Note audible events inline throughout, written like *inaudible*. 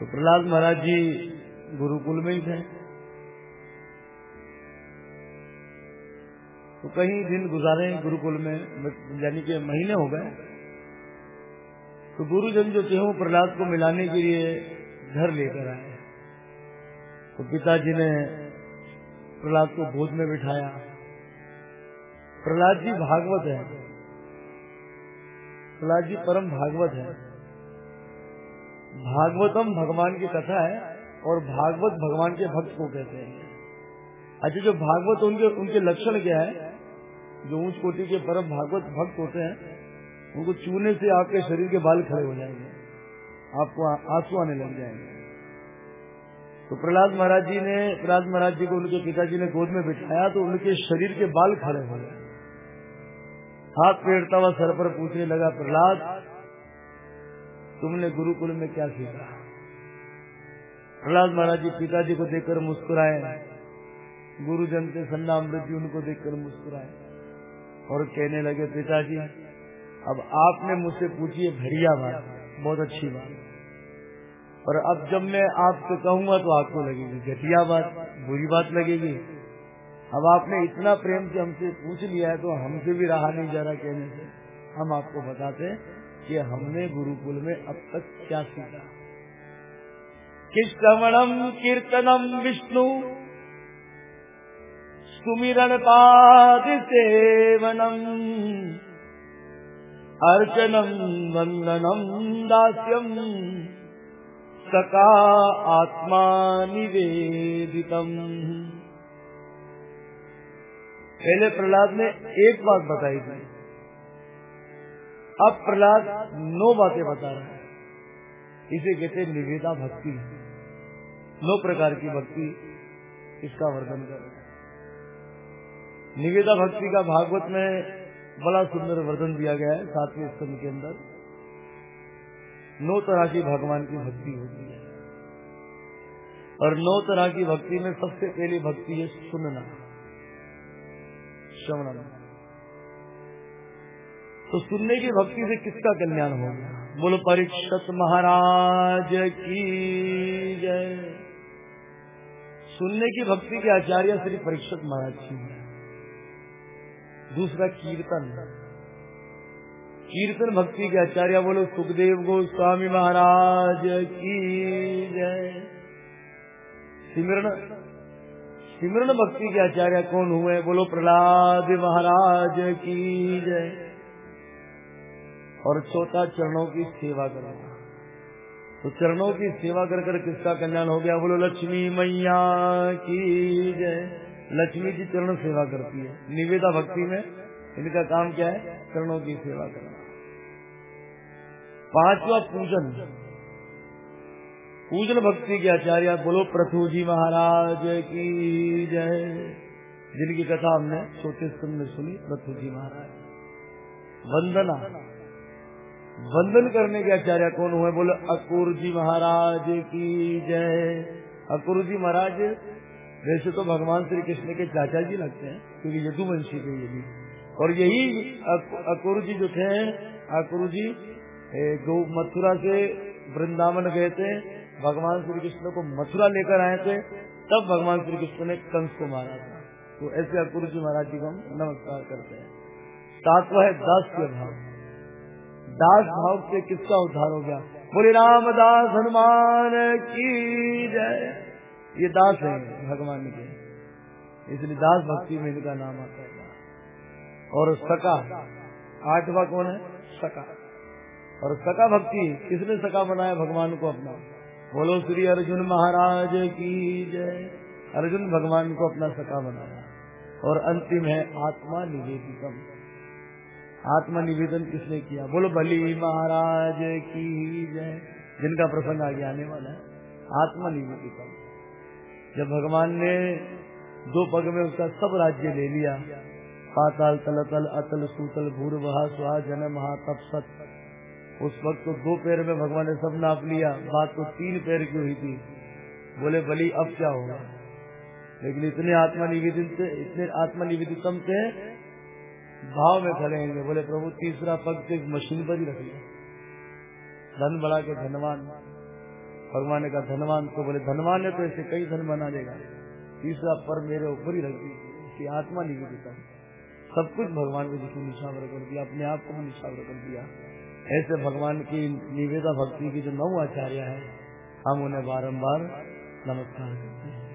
तो प्रहलाद महाराज जी गुरुकुल में ही थे तो कहीं दिन गुजारे गुरुकुल में, यानी कि महीने हो गए। तो गुरुजन जो थे वो प्रहलाद को मिलाने के लिए घर लेकर आए। तो पिताजी ने प्रहलाद को गोद में बिठाया। प्रहलाद जी भागवत है। प्रहलाद जी परम भागवत है। भागवतम भगवान की कथा है और भागवत भगवान के भक्त को कहते हैं। अच्छा जो भागवत उनके उनके लक्षण क्या है? जो ऊंच कोटि के परम भागवत भक्त होते हैं, उनको चूने से आपके शरीर के बाल खड़े हो जाएँगे। आपको आँसू आने लग जाएँगे। तो प्रहलाद महाराज जी ने, प्रहलाद महाराज जी को उनके पिताजी ने गोद में बिठाया तो उनके शरीर के बाल खड़े हो गए। हाथ पेड़ता हुआ सर पर पूछने लगा, प्रहलाद तुमने गुरुकुल में क्या सीखा? प्रहलाद महाराज जी पिताजी को देखकर मुस्कुराए। गुरुजन के सन्ना अमृत जी उनको देखकर मुस्कुराए और कहने लगे, पिताजी, अब आपने मुझसे पूछी है भरिया बात। बहुत अच्छी बात। और अब जब मैं आपसे कहूँगा तो आपको लगेगी, घटिया बात, बुरी बात लगेगी। अब आपने इतना प्रेम से हमसे पूछ लिया है तो हमसे भी रहा नहीं जा रहा कहने से। हम आपको बताते कि हमने गुरुकुल में अब तक क्या सीखा? कि श्रवणम कीर्तनम विष्णु सुमिरण पाद सेवनम अर्चनम वंदनम दास्यम सका आत्मा निवेदितम। पहले प्रहलाद ने एक बात बताई थी। अब प्रहलाद नौ बातें बता रहा है। इसे कहते निवेदा भक्ति। नौ प्रकार की भक्ति इसका वर्णन कर रहे निवेदा भक्ति का भागवत में बड़ा सुंदर वर्णन दिया गया है सातवें स्तंभ के अंदर। नौ तरह की भगवान की भक्ति होती है। और नौ तरह की भक्ति में सबसे पहली भक्ति है सुनना, श्रवण। तो सुनने की भक्ति से किसका कल्याण हो गया बोलो परीक्षत महाराज की जय। सुनने की भक्ति के आचार्य श्री परीक्षत महाराज जी दूसरा कीर्तन। कीर्तन भक्ति के आचार्य बोलो, सुखदेव गोस्वामी महाराज की जय। सिमरण सिमरण भक्ति के आचार्य कौन हुए? बोलो, प्रहलाद महाराज की जय। और चौथा चरणों की सेवा करना तो चरणों की सेवा कर कर किसका कल्याण हो गया? बोलो, लक्ष्मी मैया की जय। लक्ष्मी जी चरण सेवा करती है। निवेदा भक्ति में इनका काम क्या है? चरणों की सेवा करना। पांचवा पूजन। पूजन भक्ति के आचार्य बोलो प्रथु जी महाराज की जय। जिनकी कथा हमने छोटे स्तंभ में सुनी प्रथु जी महाराज। वंदना। वंदन करने के आचार्य कौन हुए? बोले अकुर जी महाराज की जय। अकुर जी महाराज, वैसे तो भगवान श्री कृष्ण के चाचा जी लगते हैं, क्योंकि यदुवंशी के ये भी। और यही अकुर जी जो थे अकुरु जी जो मथुरा से वृंदावन गए थे, भगवान श्री कृष्ण को मथुरा लेकर आए थे, तब भगवान श्री कृष्ण ने कंस को मारा था। तो ऐसे अकुर जी महाराज जी को हम नमस्कार करते हैं। सातवा है दास के भाव। दास भाव से किसका उद्धार हो गया? बोले रामदास हनुमान की जय। ये दास है भगवान के। इसलिए दास भक्ति में इनका नाम आता है। और सका, आठवा कौन है? सका। और सका भक्ति, किसने सका बनाया? भगवान को अपना। बोलो श्री अर्जुन महाराज की जय। अर्जुन भगवान को अपना सका बनाया। और अंतिम है आत्मा निवेदितम। आत्मा निवेदन किसने किया? बोलो, बली महाराज की जय। जिनका प्रसंग आगे आने वाला है आत्मा निवेदितम जब भगवान ने दो पग में उसका सब राज्य ले लिया, पाताल तलतल, अतल सूतल भूर वहा सुहा जन महा तप, सत। उस वक्त तो दो पैर में भगवान ने सब नाप लिया, बात तो तीन पैर की हुई थी। बोले, बली, अब क्या होगा? लेकिन इतने आत्मनिवेदित से इतने आत्मनिवेदितम से भाव में खड़े बोले, प्रभु, तीसरा पग तो एक मशीन पर ही रख लिया धन बढ़ा के धनवान। भगवान ने कहा, धनवान तो बोले, धनवान है तो ऐसे कई धन बना देगा। तीसरा पर मेरे ऊपर ही रख दी। उसकी आत्मा नहीं देता सब कुछ भगवान को जिसको निशावर कर दिया, अपने आप को निशावर कर दिया। ऐसे भगवान की निवेदा भक्ति की जो नौ आचार्य है, हम उन्हें बारम्बार नमस्कार करते हैं।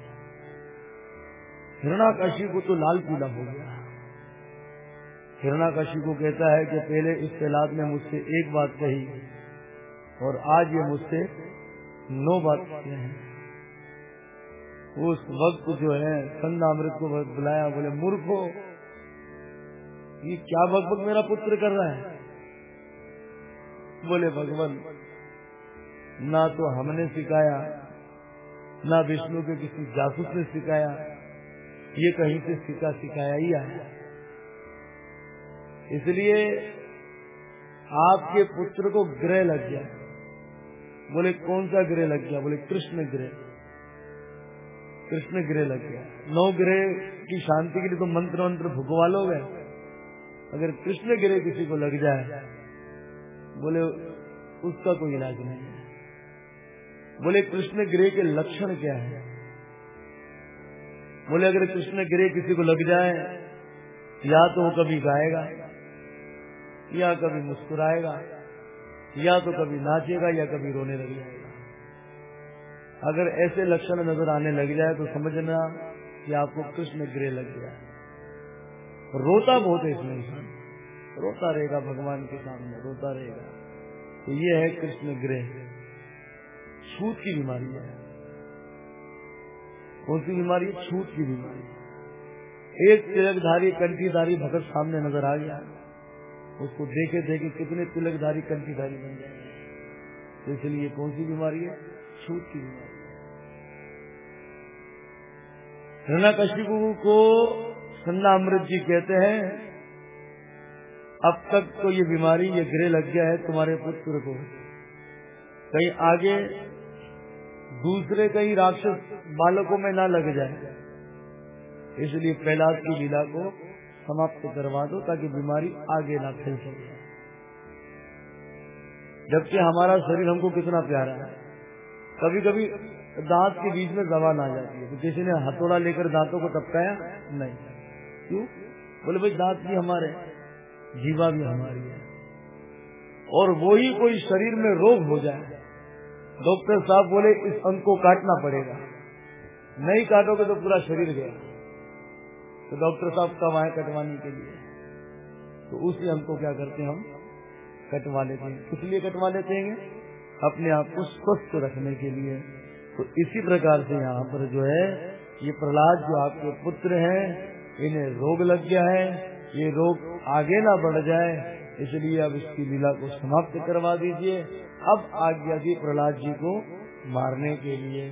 हिरणाकाशी को तो लाल पीला हो गया। हिरणाकाशी को कहता है कि पहले इस तैलाब ने मुझसे एक बात कही और आज ये मुझसे नौ बात कहते हैं। उस वक्त जो है संधा अमृत को बुलाया, बोले, मूर्खो, ये क्या भगवत मेरा पुत्र कर रहा है? बोले, भगवान, ना तो हमने सिखाया, ना विष्णु के किसी जासूस ने सिखाया, ये कहीं से सीखा सिखाया ही आया इसलिए आपके पुत्र को ग्रह लग गया। बोले, कौन सा ग्रह लग गया? बोले, कृष्ण ग्रह। कृष्ण ग्रह लग गया। नौ ग्रह की शांति के लिए तो मंत्र मंत्र भुगवा लोगे। अगर कृष्ण ग्रह किसी को लग जाए, बोले, उसका कोई इलाज नहीं है। बोले, कृष्ण ग्रह के लक्षण क्या है? बोले, अगर कृष्ण गिरे किसी को लग जाए, या तो वो कभी गाएगा। या कभी मुस्कुराएगा, या तो कभी नाचेगा, या कभी रोने लग जाएगा। अगर ऐसे लक्षण नज़र आने लग जाए तो समझना कि आपको कृष्ण ग्रह लग गया। रोता बहुत है इसमें। इंसान रोता रहेगा भगवान के सामने, रोता रहेगा। तो ये है कृष्ण ग्रह। छूत की बीमारी है। कौन सी बीमारी? छूत की बीमारी। एक तिलकधारी, कंठीधारी भगत सामने नज़र आ गया। उसको देखे देखे कितने तिलकधारी, कंठीधारी बन जाएँगे तो इसलिए कौन सी बीमारी है? छूत की बीमारी हिरणाकशिपु को सन्ना अमृत जी कहते हैं, अब तक तो ये बीमारी, ये ग्रह लग गया है, तुम्हारे पुत्र को। कहीं आगे दूसरे कहीं राक्षस बालकों में ना लग जाए। इसलिए प्रहलाद की लीला को समाप्त करवा दो ताकि बीमारी आगे ना फैल सके। जबकि हमारा शरीर हमको कितना प्यारा है। कभी कभी दांत के बीच में जबान आ जाती है। तो किसी ने हथौड़ा लेकर दांतों को टपकाया? नहीं। क्यों? बोले, भाई, दांत भी हमारे जीवा भी हमारी है। और वो ही कोई शरीर में रोग हो जाए, डॉक्टर साहब बोले, इस अंग को काटना पड़ेगा। नहीं काटोगे तो पूरा शरीर गया। तो डॉक्टर साहब कब आए कटवाने के लिए। तो उसी अंग को क्या करते हैं हम? कटवा लेते हैं। किस लिए कटवा लेते हैं? अपने आप को स्वस्थ रखने के लिए। तो इसी प्रकार से यहाँ पर जो है, ये प्रहलाद जो आपके पुत्र हैं, इन्हें रोग लग गया है। ये रोग आगे ना बढ़ जाए, इसलिए अब इसकी लीला को समाप्त करवा दीजिए। अब आज्ञा दी प्रहलाद जी को मारने के लिए।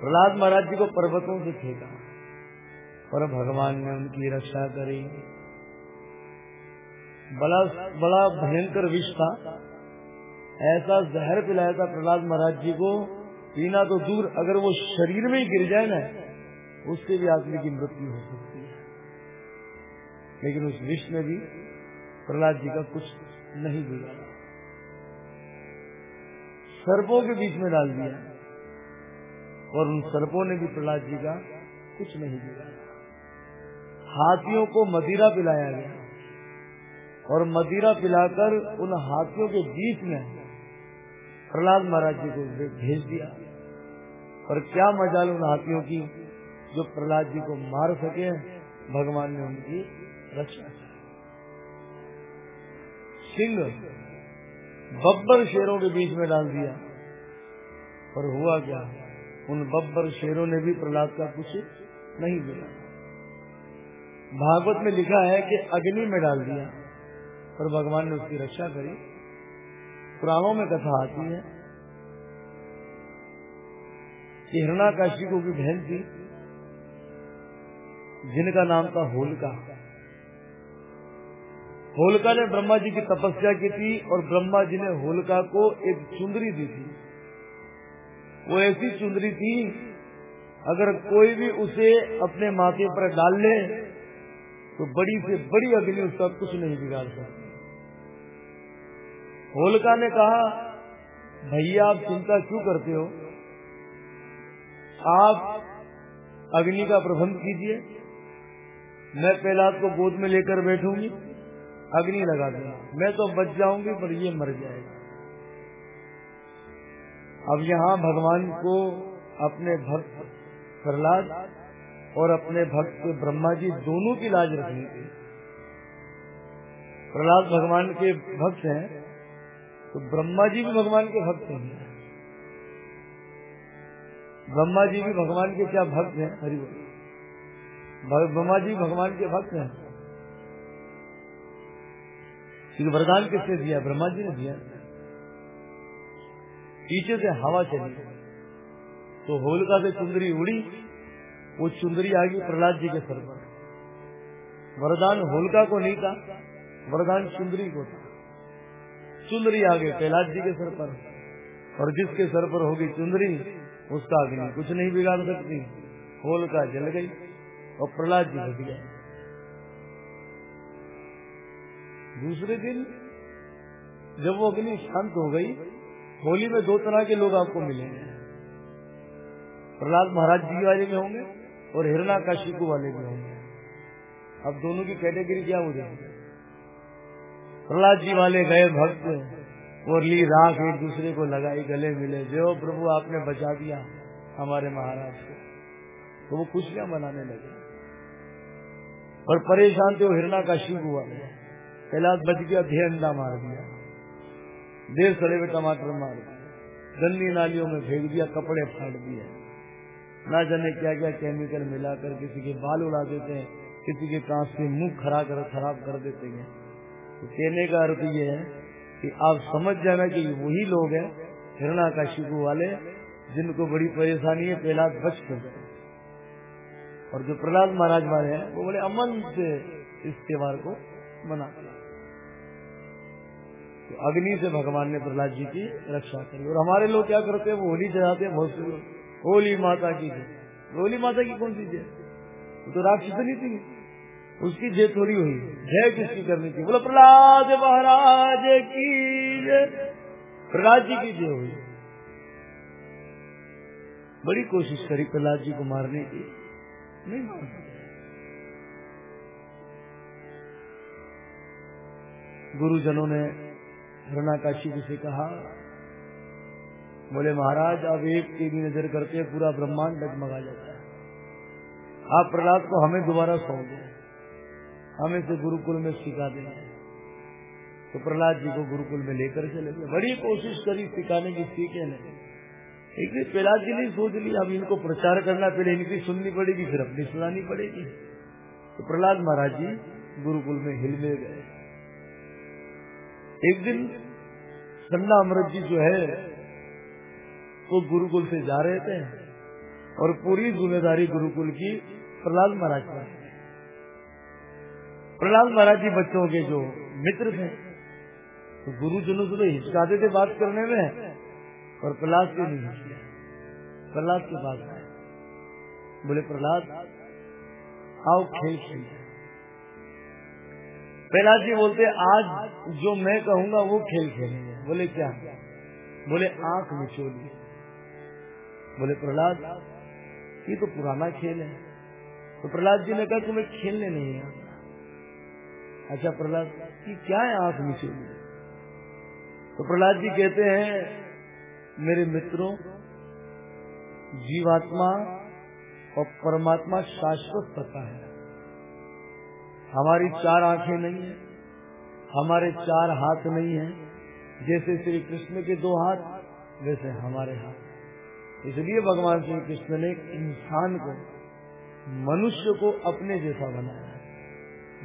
प्रहलाद महाराज जी को पर्वतों से फेंका। पर भगवान ने उनकी रक्षा करी। बड़ा बड़ा भयंकर विष था। ऐसा जहर पिलाया था प्रहलाद महाराज जी को, पीना तो दूर, अगर वो शरीर में ही गिर जाए ना, उससे भी आदमी की मृत्यु हो सकती है। लेकिन उस विष में भी प्रहलाद जी का कुछ नहीं बिगाड़ा सर्पों के बीच में डाल दिया। और उन सर्पों ने भी प्रहलाद जी का कुछ नहीं दिया हाथियों को मदिरा पिलाया गया। और मदिरा पिलाकर उन हाथियों के बीच में प्रहलाद महाराज जी को भेज दिया। और क्या मजाल उन हाथियों की, जो प्रहलाद जी को मार सके, भगवान ने उनकी रक्षा की। सिंह बब्बर शेरों के बीच में डाल दिया। और हुआ क्या? उन बब्बर शेरों ने भी प्रहलाद का कुछ नहीं दिया भागवत में लिखा है कि अग्नि में डाल दिया और भगवान ने उसकी रक्षा करी। पुराणों में कथा आती है कि हिरणाकाशी को भी बहन थी, जिनका नाम था होलिका। होलिका ने ब्रह्मा जी की तपस्या की थी और ब्रह्मा जी ने होलिका को एक चुंदरी दी थी। वो ऐसी चुंदरी थी, अगर कोई भी उसे अपने माथे पर डाल ले तो बड़ी से बड़ी अग्नि उसका कुछ नहीं बिगाड़ सकती। होलिका ने कहा, भैया, आप चिंता क्यों करते हो? आप अग्नि का प्रबंध कीजिए। मैं प्रहलाद को गोद में लेकर बैठूँगी। अग्नि लगा दूँगा। मैं तो बच जाऊँगी, पर ये मर जाएगा। अब यहाँ भगवान को अपने भक्त प्रहलाद और अपने भक्त ब्रह्मा जी दोनों की लाज रखनी थी। प्रहलाद भगवान के भक्त हैं तो ब्रह्मा जी भी भगवान के भक्त हैं। ब्रह्मा जी भी भगवान के क्या भक्त हैं? हरि ब्रह्मा जी भगवान के भक्त हैं। क्योंकि वरदान किसने दिया? ब्रह्मा जी ने दिया। पीछे से हवा चली तो होलिका से चुंदरी उड़ी वो चुंदरी आ गई प्रहलाद जी के सर पर। वरदान होलका को नहीं था, वरदान चुंदरी को था। चुंदरी आ गई प्रहलाद जी के सर पर। और जिसके सर पर होगी चुंदरी, उसका अग्नि। कुछ नहीं बिगाड़ सकती। होलका जल गई और प्रहलाद जी बच गए। दूसरे दिन, जब वो अग्नि शांत हो गई, होली में दो तरह के लोग आपको मिलेंगे। प्रहलाद महाराज जी वाले में होंगे। और हिरणा काशिकू वाले में होंगे। अब दोनों की कैटेगरी क्या हो जाएगी? प्रहलाद जी वाले गए भक्त, और ली राख एक दूसरे को लगाई, गले मिले, जो प्रभु आपने बचा दिया हमारे महाराज को। तो वो खुशियाँ मनाने लगे। और परेशान थे वो हिरणा काशिकू वाले। कैलाश बच गया ध्यंदा मार दिया, देर सड़े हुए टमाटर मार दिया गंदी नालियों में फेंक दिया, कपड़े फाड़ दिए। ना जाने क्या क्या केमिकल मिलाकर किसी के बाल उड़ा देते हैं, किसी के कांच से मुँह खरा कर, खराब कर देते हैं। तो कहने का अर्थ ये है कि आप समझ जाना कि वही लोग हैं हिरणा का शिकु वाले, जिनको बड़ी परेशानी है, प्रहलाद बच कर। और जो प्रहलाद महाराज वाले हैं, वो बड़े अमन से इस त्योहार को मनाते तो अग्नि से भगवान ने प्रहलाद जी की रक्षा करी। और हमारे लोग क्या करते हैं, वो होली चढ़ाते हैं, बहुत होली माता की जय होली माता की कौन सी जय? वो तो राक्षस नहीं थी। उसकी जय थोड़ी हुई। जय किसकी करनी थी? बोलो, प्रहलाद महाराज की जय। प्रहलाद जी की जय हुई। बड़ी कोशिश करी प्रहलाद जी को मारने की। नहीं गुरुजनों ने हिरणाकाशी जी से कहा बोले, महाराज, अब एक टीवी नज़र करके पूरा ब्रह्मांड डगमगा जाता है। आप प्रहलाद को हमें दोबारा सौंप दें। हमें से गुरुकुल में सिखा दें तो प्रहलाद जी को गुरुकुल में लेकर चले गए। बड़ी कोशिश करी, सिखाने की सीखे नहीं। एक दिन प्रहलाद जी ने सोच लिया, अब इनको प्रचार करना पहले इनकी सुननी पड़ेगी, फिर अपनी सुनानी पड़ेगी। तो प्रहलाद महाराज जी गुरुकुल में हिल में गए। एक दिन सन्ना अमृत जी जो है वो गुरुकुल से जा रहे थे और पूरी ज़िम्मेदारी गुरुकुल की प्रहलाद महाराज पर प्रहलाद महाराज जी बच्चों के जो मित्र थे तो गुरुजनों से तो हिचकाते थे बात करने में और प्रहलाद से नहीं हिचकिया प्रहलाद के पास आए। बोले, प्रहलाद, आओ खेल खेलते प्रहलाद जी बोलते, आज जो मैं कहूँगा वो खेल खेलेंगे। बोले, क्या? बोले, आँख मिचोली बोले, प्रहलाद, ये तो पुराना खेल है। तो प्रहलाद जी ने कहा, तुम्हें खेलने नहीं है। अच्छा प्रहलाद की क्या है आँख नीचे तो प्रहलाद जी कहते हैं, मेरे मित्रों, जीवात्मा और परमात्मा शाश्वत पता है। हमारी चार आँखें नहीं है, हमारे चार हाथ नहीं है। जैसे श्री कृष्ण के दो हाथ, वैसे हमारे हाथ। इसलिए भगवान श्री कृष्ण ने इंसान को, मनुष्य को अपने जैसा बनाया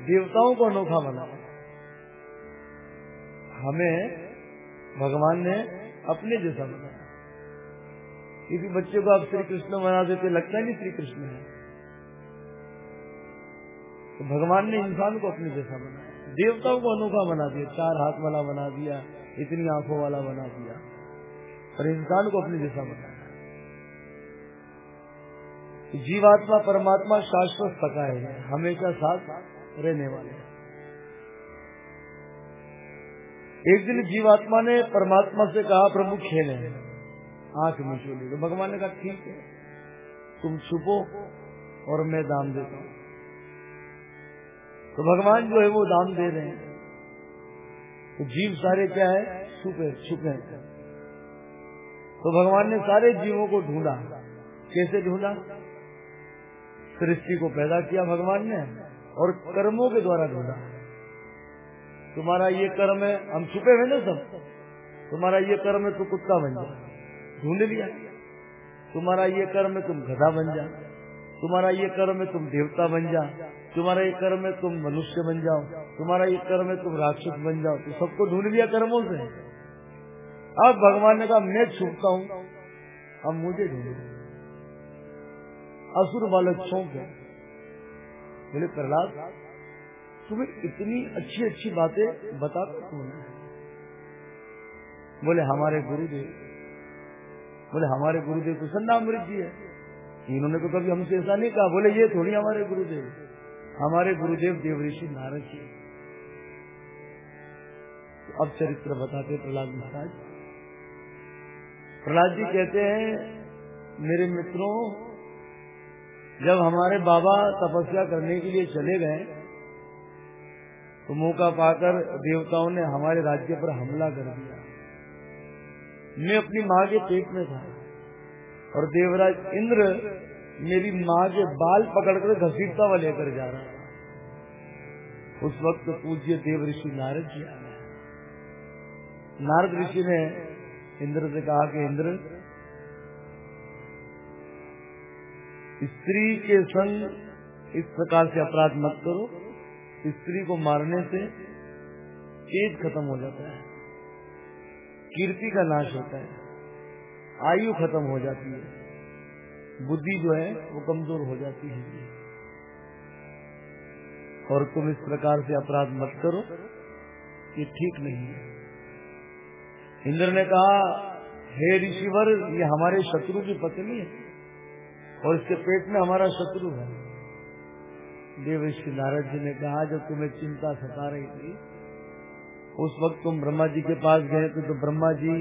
देवताओं को अनोखा बनाया हमें भगवान ने अपने जैसा बनाया किसी बच्चे को आप श्री कृष्ण बना देते, लगता नहीं श्री कृष्ण है। तो भगवान ने इंसान को अपने जैसा बनाया देवताओं को अनोखा बना दिया, चार हाथ वाला बना दिया, इतनी आँखों वाला बना दिया। और इंसान को अपने जैसा बनाया जीवात्मा परमात्मा शाश्वत पका है, हमेशा साथ रहने वाले एक दिन जीवात्मा ने परमात्मा से कहा, प्रभु, खेले आँख मिचोली तो भगवान ने कहा, ठीक है, तुम छुपो और मैं दाम देता हूँ। तो भगवान जो है वो दाम दे रहे हैं। तो जीव सारे क्या है? छुपे छुपे तो भगवान ने सारे जीवों को ढूंढा। कैसे ढूंढा? सृष्टि को पैदा किया भगवान ने और कर्मों के द्वारा ढूंढा। तुम्हारा ये कर्म है, हम छुपे हुए ना सब। तुम्हारा ये कर्म है तो कुत्ता बन जा। ढूंढ लिया। तुम्हारा ये कर्म है, तुम गधा बन जा। तुम्हारा ये कर्म है, तुम देवता बन जा। तुम्हारा ये कर्म है, तुम मनुष्य बन जाओ। तुम्हारा ये कर्म है, तुम राक्षस बन जाओ। तो सबको ढूंढ लिया कर्मों से। अब भगवान ने कहा, मैं छुपता हूँ। अब मुझे ढूंढ ढूंढो। असुर बालक छौक है। बोले, प्रहलाद, तुम्हें इतनी अच्छी अच्छी बातें बताता कौन है? बोले, हमारे गुरुदेव। बोले, हमारे गुरुदेव तो सन्नामृत जी है। इन्होंने तो कभी हमसे ऐसा नहीं कहा। बोले, ये थोड़ी हमारे गुरुदेव। हमारे गुरुदेव देव ऋषि नारद जी तो अब चरित्र बताते प्रहलाद महाराज। प्रहलाद जी कहते हैं, मेरे मित्रों जब हमारे बाबा तपस्या करने के लिए चले गए तो मौका पाकर देवताओं ने हमारे राज्य पर हमला कर दिया। मैं अपनी माँ के पेट में था और देवराज इंद्र मेरी माँ के बाल पकड़कर घसीटता हुआ लेकर जा रहा था। उस वक्त पूज्य देव ऋषि नारद जी आ गए। नारद ऋषि ने इंद्र से कहा कि, इंद्र स्त्री के संग इस प्रकार से अपराध मत करो। स्त्री को मारने से तेज खत्म हो जाता है। कीर्ति का नाश होता है। आयु खत्म हो जाती है। बुद्धि जो है, वो कमज़ोर हो जाती है। और तुम इस प्रकार से अपराध मत करो। ये ठीक नहीं है। इंद्र ने कहा, हे ऋषिवर, ये हमारे शत्रु की पत्नी है। और इसके पेट में हमारा शत्रु है। देव ऋषि नारद जी ने कहा, जब तुम्हें चिंता सता रही थी, उस वक्त तुम ब्रह्मा जी के पास गए थे तो ब्रह्मा जी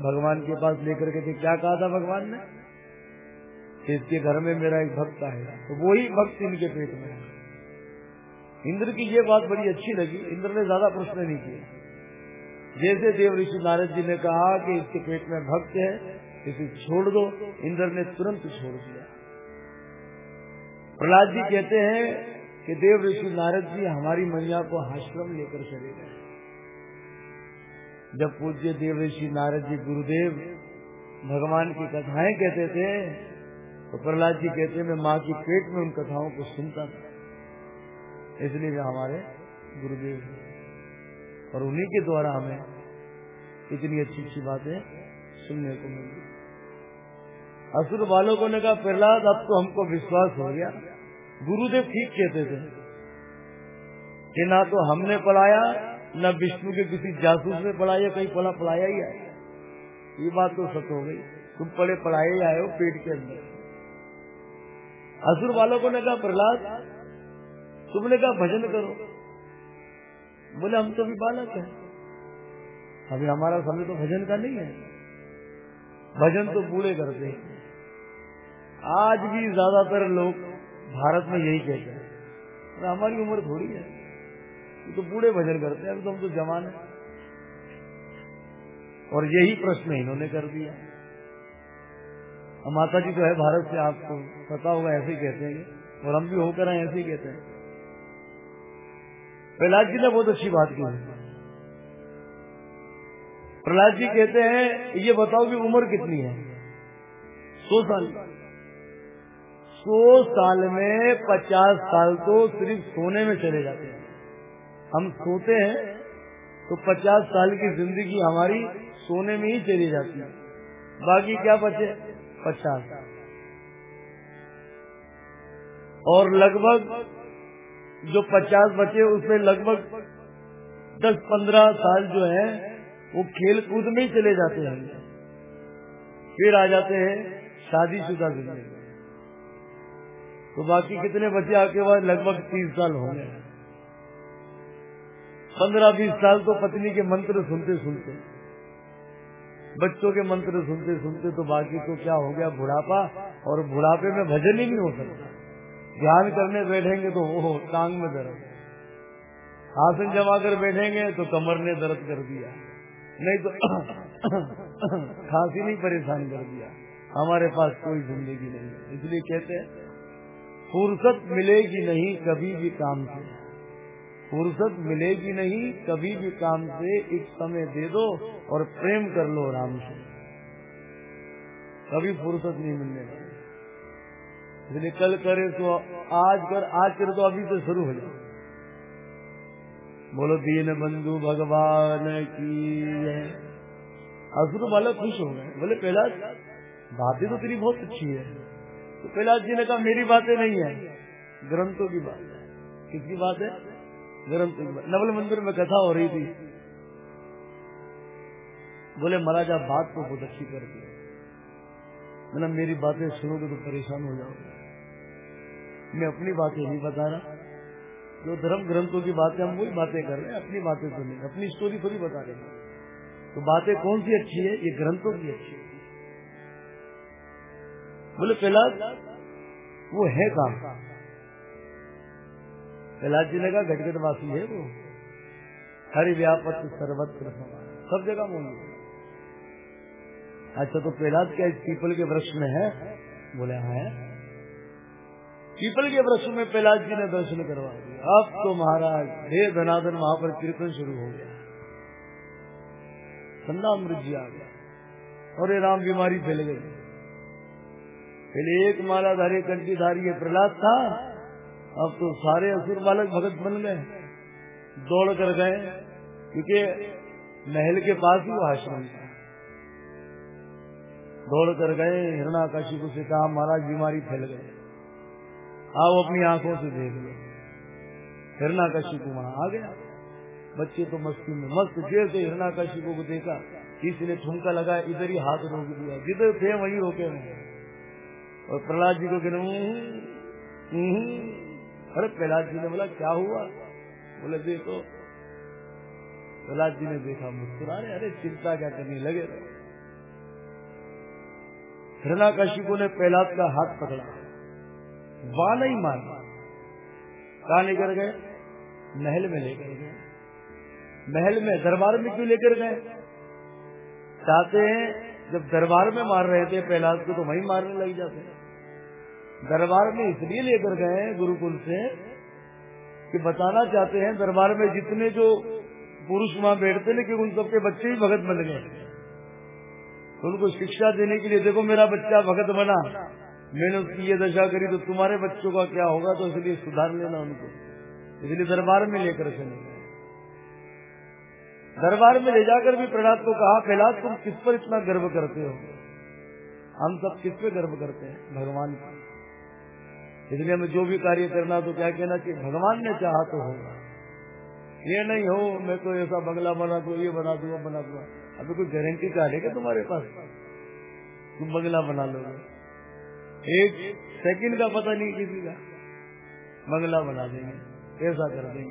भगवान के पास लेकर के थे। क्या कहा था भगवान ने? इसके घर में मेरा एक भक्त है तो वही भक्त इनके पेट में है। इंद्र की ये बात बड़ी अच्छी लगी। इंद्र ने ज़्यादा प्रश्न नहीं किए जैसे देव ऋषि नारद जी ने कहा कि इसके पेट में भक्त है, इसे छोड़ दो। इंद्र ने तुरंत छोड़ दिया। प्रहलाद जी कहते हैं कि देव ऋषि नारद जी हमारी मैया को आश्रम लेकर चले गए। जब पूज्य देव ऋषि नारद जी गुरुदेव भगवान की कथाएँ कहते थे तो प्रहलाद जी कहते मैं माँ की पेट में उन कथाओं को सुनता था। इसलिए वे हमारे गुरुदेव और उन्हीं के द्वारा हमें इतनी अच्छी अच्छी बातें सुनने को मिली। असुर वालों को ने कहा प्रहलाद, अब तो हमको विश्वास हो गया। गुरुदेव ठीक कहते थे। कि ना तो हमने पढ़ाया, न विष्णु के किसी जासूस ने पढ़ाया, कहीं पढ़ा पढ़ाया ही आया। ये बात तो सच हो गई। तुम पढ़े पढ़ाए ही आए हो पेट के अंदर। असुर वालों को ने कहा, प्रहलाद, तुमने कहा, भजन करो। बोले, हम तो भी बालक है। अभी हमारा समय तो भजन का नहीं है। भजन तो बूढ़े करते हैं। आज भी ज़्यादातर लोग भारत में यही कहते हैं। हमारी उम्र थोड़ी है। ये तो बूढ़े भजन करते हैं तुम तो जवान है। और यही प्रश्न इन्होंने कर दिया। माता जी तो है भारत से, आपको पता होगा, ऐसे ही कहते हैं। और हम भी होकर आए, ऐसे ही कहते हैं। प्रहलाद जी ने बहुत अच्छी बात की। प्रहलाद जी कहते हैं, ये बताओ कि उम्र कितनी है? सौ साल। सौ साल में, पचास साल तो सिर्फ़ सोने में चले जाते हैं। हम सोते हैं तो पचास साल की ज़िंदगी हमारी सोने में ही चली जाती है। बाकी क्या बचे? पचास। और लगभग जो पचास बचे, उसमें लगभग दस पंद्रह साल जो है, वो खेल कूद में ही चले जाते हैं। फिर आ जाते हैं शादीशुदा ज़िंदगी। तो बाकी कितने बचे आके बाद लगभग तीस साल हो गए पंद्रह बीस साल तो पत्नी के मंत्र सुनते सुनते। बच्चों के मंत्र सुनते सुनते तो बाकी तो क्या हो गया, बुढ़ापा? और बुढ़ापे में भजन ही नहीं हो सकता। ध्यान करने बैठेंगे तो वो टांग में दर्द। आसन जमा कर बैठेंगे तो कमर ने दर्द कर दिया। नहीं तो *coughs* खांसी नहीं परेशान कर दिया। हमारे पास कोई ज़िंदगी नहीं इसलिए कहते हैं फुर्सत मिलेगी नहीं कभी भी काम से। फुर्सत मिलेगी नहीं कभी भी काम से एक समय दे दो और प्रेम कर लो राम से। कभी फुर्सत नहीं मिलने इसलिए कल करे तो आज कर, आज करे तो अभी तो शुरू हो जाए। बोलो, दीन बंधु भगवान की असुर वाले खुश हो गए। बोले पहला बातें तो तेरी बहुत अच्छी है। तो कैलाश जी ने कहा, मेरी बातें नहीं है। ग्रंथों की बात है। किसकी बात है? ग्रंथों की बात। नवल मंदिर में कथा हो रही थी। बोले, महाराज, आप बात तो बहुत अच्छी कर दी मतलब मेरी बातें सुनोगे तो परेशान हो जाओगे। मैं अपनी बातें नहीं बता रहा। जो धर्म ग्रंथों की बातें, हम वही बातें कर रहे हैं। अपनी बातें सुने अपनी स्टोरी थोड़ी बता रहे हैं। तो बातें कौन सी अच्छी है? ये ग्रंथों की अच्छी है। बोले प्रहलाद वो है काम प्रहलाद जी ने कहा घटगट वासी है वो। हरि व्यापक सर्वत्र। सब जगह मौजूद अच्छा तो प्रहलाद क्या इस पीपल के वृक्ष में है? बोले हाँ। है पीपल के वृक्ष में प्रहलाद जी ने दर्शन करवा दिया। अब तो महाराज, हे धनाधन वहाँ पर कीर्तन शुरू हो गया। ठंडा अमृत जी आ गया। और ये राम बीमारी फैल गई पहले एक माला धारी कंठी धारी ये प्रहलाद था। अब तो सारे असुर बालक भगत बन गए, दौड़ कर गए, क्योंकि महल के पास ही वो आश्रम था। दौड़ कर गए हिरणाकशिपु से कहा, महाराज, बीमारी फैल गए आओ अपनी आँखों से देख लो। हिरणाकशिपु वहाँ आ गया। बच्चे तो मस्ती में मस्त जैसे हिरणाकशिपु को देखा, किसी ने ठुमका लगाया, इधर ही हाथ रोक दिया। जिधर थे, वहीं रोके हुए और प्रहलाद जी को कहने अरे प्रहलाद जी ने बोला, क्या हुआ? बोले, देखो, प्रहलाद जी ने देखा मुस्कुरा रहे, अरे चिंता क्या करने, लगे हिरणाकशिपु ने प्रहलाद का हाथ पकड़ा वाह नहीं मार कहा लेकर गए? महल में लेकर गए। महल में दरबार में क्यों लेकर गए? चाहते हैं, जब दरबार में मार रहे थे, प्रहलाद को तो वहीं मारने लग जाते। दरबार में इसलिए लेकर गए हैं गुरुकुल से कि बताना चाहते हैं, दरबार में जितने जो पुरुष वहाँ बैठते ना कि उन सबके बच्चे ही भगत बन गए। तो उनको शिक्षा देने के लिए, देखो मेरा बच्चा भगत बना, मैंने उसकी ये दशा करी तो तुम्हारे बच्चों का क्या होगा? तो इसलिए सुधार लेना उनको। इसलिए दरबार में लेकर चले दरबार में ले जाकर भी प्रहलाद को कहा प्रहलाद तुम किस पर इतना गर्व करते हो? हम सब किस पे गर्व करते हैं? भगवान की इसलिए हमें जो भी कार्य करना तो क्या कहना कि भगवान ने चाहा तो होगा। ये नहीं हो, मैं तो ऐसा बंगला बना दू, ये बना दू बना दूँगा अभी कोई गारंटी क्या तुम्हारे पास? तुम बंगला बना लोगे। एक सेकंड का पता नहीं किसी का। बंगला बना देंगे। ऐसा कर देंगे।